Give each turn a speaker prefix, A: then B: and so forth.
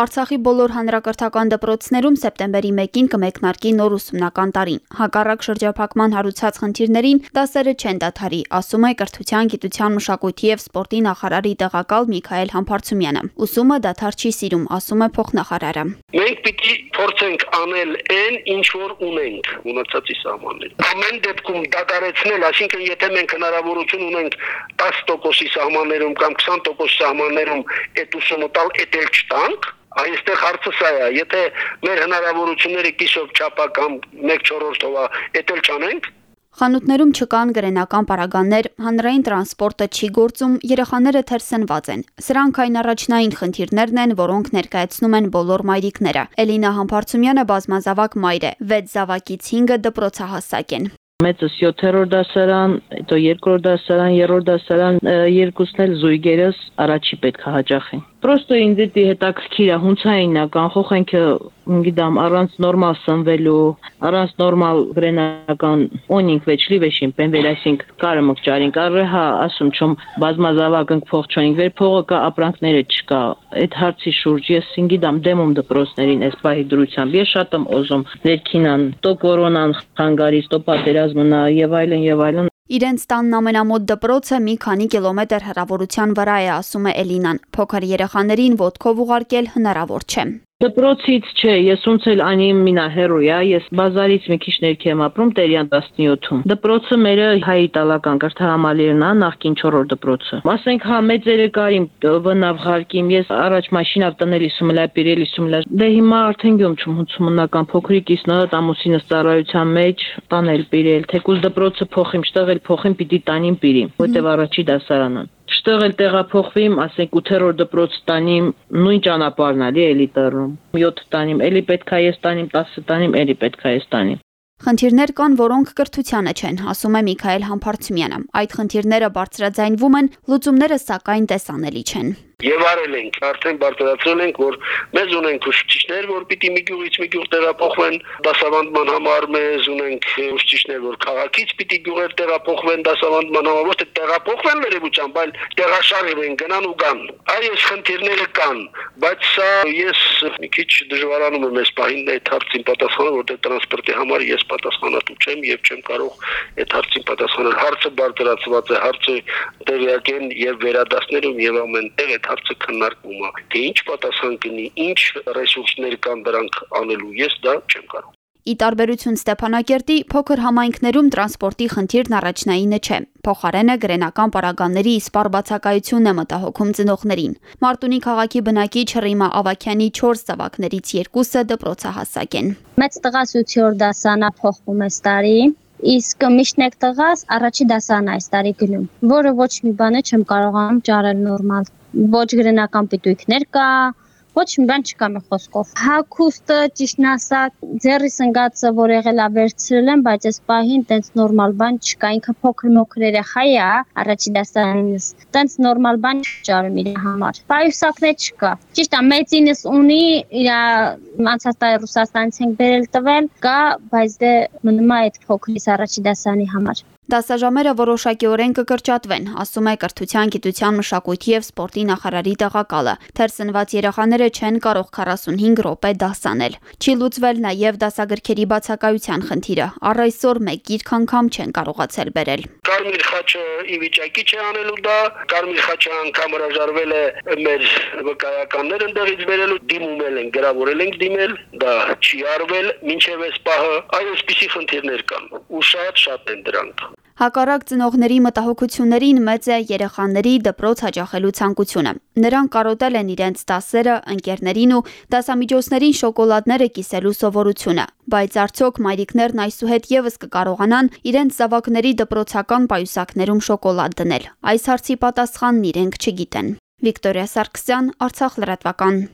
A: Արցախի բոլոր հանրակրթական դպրոցներում սեպտեմբերի 1-ին կմեկնարկի նոր ուսումնական տարին։ Հակառակ շրջափակման հարուցած խնդիրներին դասերը չեն դադարի, ասում է Կրթության, գիտության, մշակույթի եւ սպորտի նախարարի տեղակալ Միքայել Համբարձումյանը։ Ուսումը դադար չի սիրում, ասում է փոխնախարարը։
B: Մենք պիտի փորձենք անել այն, ինչ որ ունենք ունեցածի սահմաններ։ Ամեն դեպքում դադարեցնել, այսինքն եթե մենք հնարավորություն ունենք 10%-ի սահմաններում կամ 20% սահմաններում այդ ուսումը տալ, էտել չտանք, Այստեղ հարցը սա է, եթե մեր հնարավորությունները կիսով չափա կամ 1/4-ով է, էտել չանենք,
A: Խանութներում չկան գրենական պարագաներ, հանրային տրանսպորտը չի գործում, երեխաները թերսնված են։ Սրանք այն առաջնային խնդիրներն են, որոնք ներկայացնում են բոլոր մայրիկները։ Էլինա Համբարձումյանը բազմազավակ մայր է, 6 զավակից 5-ը դպրոցահասակ են։
C: Մեծս 7-րդ դասարան, հետո 2-րդ դասարան, 3-րդ դասարան, երկուսն էլ զույգերս առաջի պետք է հաճախեն։ Պրոստը ինձ դի հետաքրքիր է հունցային է կանխոխենքը գիտամ առանց նորմալ սնվելու, առանց նորմալ գրենական օնինք վեճլի վեշին պենվել այսինք կարը մկճարին կարը հա ասում չում բազմազավակն փող չոնինք վեր փողը կա ապրանքները չկա այդ հարցի շուրջ ես գիտամ դեմում դպրոցներին այս բահի դրությամբ ես շատ եմ օզում ներքինան տո կորոնան խանգարից տո պատերազմնա եւ այլն եւ այլն
A: Իրենց տանն ամենամոտ դպրոցը մի քանի կիլոմետր հեռավորության վրա է, ասում է Էլինան։ Փոքր երեխաներին ոդկով ուղարկել հնարավոր չէ։
C: Դպրոցից չէ, ես ոնց էլ անիմ մինա հերոյա, ես բազարից մի քիչ ներքի եմ ապրում Տերյան 17-ում։ Դպրոցը մերը հայ-իտալական կրթահամալիրն է, նախքին 4-րդ դպրոցը։ Մասենք հա մեծերը կարիմ վնավ հարկիմ, ես առաջ մաշինա տնել իսումլա, պիրել իսումլա։ Դե հիմա արդեն գյում չում հունցումնական փոքրիկիս նա ամուսինս ծառայության մեջ տանել պիրել, թեկուզ դպրոցը փոխիմ, շտեղել փոխիմ պիտի տանիմ պիրիմ, որտեվ առաջի դասարանն շտեղ էլ տեղափոխվիմ, ասենք 8-րդ դպրոց տանիմ, նույն ճանապարհն ալի էլի տռում։ 7 տանիմ, էլի պետքա ես տանիմ, 10 տանիմ, էլի պետքա ես տանիմ։
A: Խնդիրներ կան, որոնք կրթությանը չեն, ասում է Միքայել Համբարձումյանը։ Այդ խնդիրները բարձրաձայնվում են, լուծումները սակայն տեսանելի չեն։
B: Եվ արել ենք, արդեն բարձրացրել ենք, որ մեզ ունենք ուսուցիչներ, որ պիտի մի գյուղից մի գյուղ տեղափոխվեն դասավանդման համար, մեզ ունենք ուսուցիչներ, որ քաղաքից պիտի գյուղեր տեղափոխվեն դասավանդման համար, ոչ թե տեղափոխվեն վերևությամբ, այլ տեղաշարժվեն, գնան ու գան։ Այս խնդիրները կան, բայց սա ես մի քիչ դժվարանում եմ այս պահին այդ հարցին պատասխանել, որտեղ տրանսպորտի համար ես պատասխանատու չեմ եւ չեմ կարող այդ հարցին պատասխանել։ Հարցը բարձրացված է, հարցը տեղյակ են եւ վերադասներում եւ ամեն տեղ այդ հարցը քննարկվում է։ Թե ինչ պատասխան կնի, ինչ ռեսուրսներ կան դրանք անելու, ես դա չեմ կարող։
A: Ի տարբերություն Ստեփանակերտի փոքր համայնքներում տրանսպորտի խնդիրն առաջնայինը չէ։ Փոխարենը գրենական պարագաների իսպար բացակայությունն է մտահոգում ծնողներին։ Մարտունի քաղաքի բնակիչ Ռիմա Ավակյանի 4 ծավակներից երկուսը դպրոցահասակ են։
D: Մեծ տղաս 8-րդ դասանա փոխվում է տարի, իսկ միշտ տղաս առաջի դասան այս տարի գնում, որը ոչ մի բան չեմ կարողանում ճարել նորմալ ոչ գրենական պիտույքներ կա, ոչ մի բան չկա մի խոսքով։ Հակուստը ճիշտն ասած, ձեռի սնգածը, որ եղել է վերցրել եմ, բայց այս պահին տենց նորմալ բան չկա։ Ինքը փոքր մոքր երեխա է, առաջի դասարանից։ Տենց նորմալ բան չճարում իր համար։ Պայուսակներ չկա։ Ճիշտ է, մեծինս ունի իր անցած տարի Ռուսաստանից ենք բերել տվել, կա, բայց դե մնում է այդ փոքրից առաջի դասարանի համար։
A: Դասաժամերը որոշակիորեն կկրճատվեն, ասում է Կրթության, գիտության, մշակույթի եւ սպորտի նախարարի տեղակալը։ Թերսնված երեխաները չեն կարող 45 րոպե դասանել։ Չի լուծվել նաեւ դասագրքերի բացակայության խնդիրը։ Առ այսօր մեկ գիրք անգամ չեն կարողացել բերել։
B: Կարմիր խաչը ի վիճակի չէ անելու դա, Կարմիր խաչը անգամ հրաժարվել է մեր վկայականներ ընդեղից բերելու, դիմումել են, գրավորել ենք դիմել, դա չի արվել, ինչև էս պահը, այսպիսի խնդիրներ կան։ Ու շատ շատ են դրանք։
A: Հակառակ ծնողների մտահոգություններին մեծ է երեխաների դպրոց հաճախելու ցանկությունը։ Նրանք կարոտել են իրենց դասերը, ընկերներին ու դասամիջոցներին շոկոլադները կիսելու սովորությունը, բայց արդյոք մայրիկներն այսուհետ եւս կկարողանան իրենց զավակների դպրոցական պայուսակներում շոկոլադ դնել։ Այս հարցի պատասխանն իրենք չգիտեն։ Վիկտորիա Սարգսյան, Արցախ լրատվական։